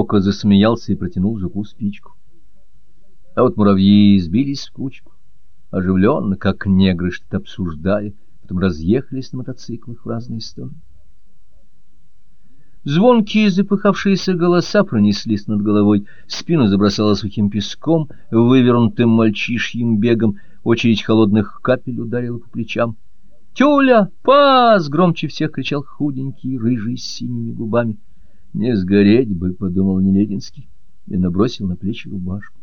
Кока засмеялся и протянул жуку спичку. А вот муравьи сбились в кучку, оживленно, как негры, что-то обсуждая, потом разъехались на мотоциклах в разные стороны. Звонкие запыхавшиеся голоса пронеслись над головой, спину забросало сухим песком, вывернутым мальчишьим бегом, очередь холодных капель ударила по плечам. «Тюля! Пас!» — громче всех кричал худенький, рыжий, с синими губами. «Не сгореть бы!» — подумал Нелединский и набросил на плечи рубашку.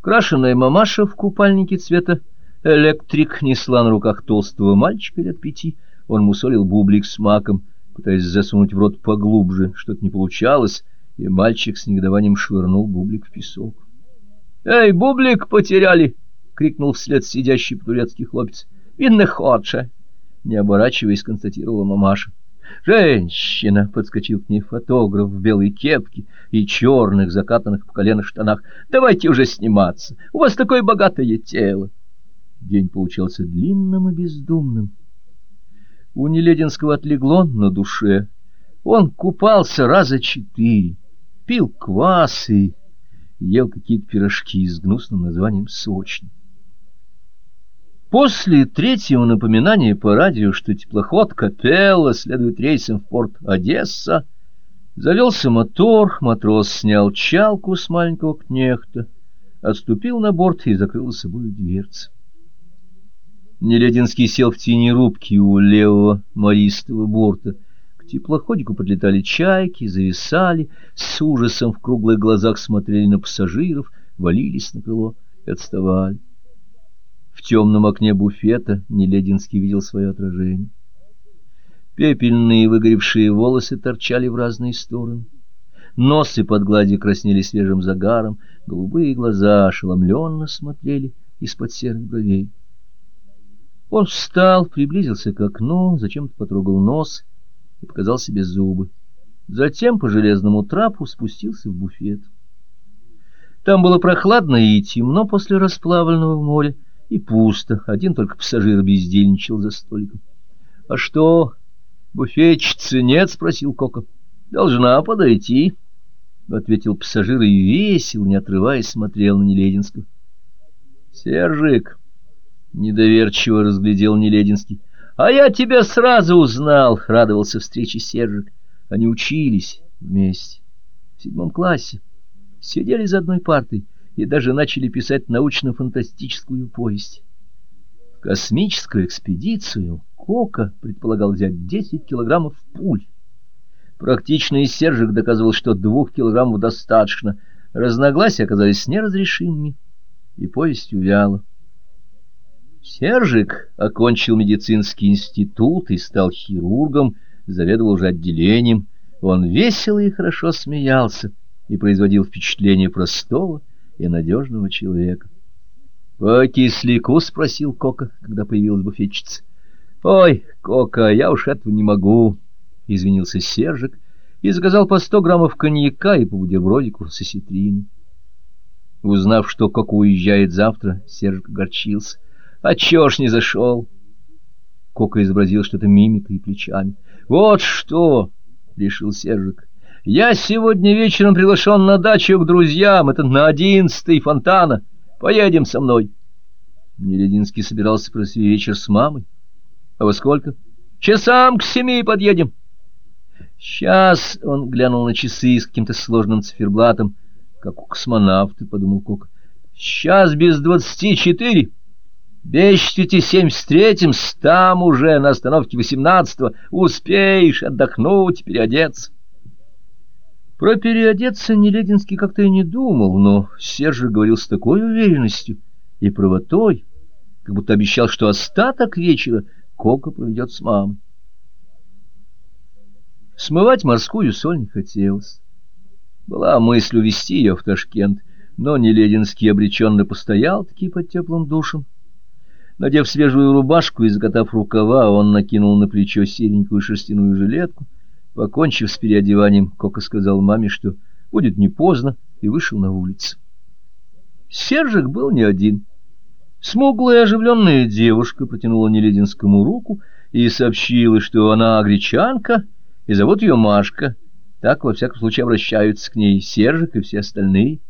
Крашеная мамаша в купальнике цвета электрик несла на руках толстого мальчика лет пяти. Он мусолил бублик с маком, пытаясь засунуть в рот поглубже. Что-то не получалось, и мальчик с негодованием швырнул бублик в песок. — Эй, бублик потеряли! — крикнул вслед сидящий по-турецки хлопец. — Винны ходша! — не оборачиваясь, констатировала мамаша. «Женщина!» — подскочил к ней фотограф в белой кепке и черных, закатанных по колено штанах. «Давайте уже сниматься! У вас такое богатое тело!» День получался длинным и бездумным. У Нелединского отлегло на душе. Он купался раза четыре, пил квас и ел какие-то пирожки с гнусным названием «сочник». После третьего напоминания по радио, что теплоход «Капелла» следует рейсом в порт Одесса, завелся мотор, матрос снял чалку с маленького кнехта, отступил на борт и закрыл за собой дверцы. Нелединский сел в тени рубки у левого мористого борта. К теплоходику подлетали чайки, зависали, с ужасом в круглых глазах смотрели на пассажиров, валились на крыло и отставали. В темном окне буфета Нелединский видел свое отражение. Пепельные выгоревшие волосы торчали в разные стороны. Носы под гладью краснели свежим загаром, голубые глаза ошеломленно смотрели из-под серых бровей. Он встал, приблизился к окну, зачем-то потрогал нос и показал себе зубы. Затем по железному трапу спустился в буфет. Там было прохладно и темно после расплавленного в море, и пусто, один только пассажир бездельничал за столиком. — А что, буфетчицы нет? — спросил Кока. — Должна подойти, — ответил пассажир и весел, не отрываясь, смотрел на Нелединского. — Сержик, — недоверчиво разглядел Нелединский. — А я тебя сразу узнал, — радовался встрече Сержик. Они учились вместе, в седьмом классе, сидели за одной партой и даже начали писать научно-фантастическую повесть. Космическую экспедицию Кока предполагал взять 10 килограммов пуль. Практичный Сержик доказывал, что двух килограммов достаточно. Разногласия оказались неразрешимыми, и повесть увяла. Сержик окончил медицинский институт и стал хирургом, заведовал уже отделением. Он весело и хорошо смеялся и производил впечатление простого и надежного человека. — По кисляку? — спросил Кока, когда появилась буфетчица. — Ой, Кока, я уж этого не могу, — извинился Сержик и заказал по сто граммов коньяка и по бутербродику с осетриной. Узнав, что Кока уезжает завтра, Сержик огорчился. — А чё ж не зашел? Кока изобразил что-то мимикой и плечами. — Вот что! — решил Сержик. — Я сегодня вечером приглашен на дачу к друзьям. Это на одиннадцатый фонтана. Поедем со мной. Нелединский собирался провести вечер с мамой. — А во сколько? — Часам к семи подъедем. — Сейчас он глянул на часы с каким-то сложным циферблатом, как у космонавта, — подумал Кока. — Сейчас без двадцати четыре. — Бещите семь встретим, там уже на остановке восемнадцатого. Успеешь отдохнуть, переодеться. Про переодеться Нелединский как-то и не думал, но Сержа говорил с такой уверенностью и правотой, как будто обещал, что остаток вечера Кока проведет с мамой. Смывать морскую соль не хотелось. Была мысль увезти ее в Ташкент, но Нелединский обреченно постоял таки под теплым душем, Надев свежую рубашку и закатав рукава, он накинул на плечо серенькую шерстяную жилетку. Покончив с переодеванием, Кока сказал маме, что будет не поздно, и вышел на улицу. Сержик был не один. Смуглая оживленная девушка протянула Нелединскому руку и сообщила, что она гречанка, и зовут ее Машка. Так, во всяком случае, обращаются к ней Сержик и все остальные.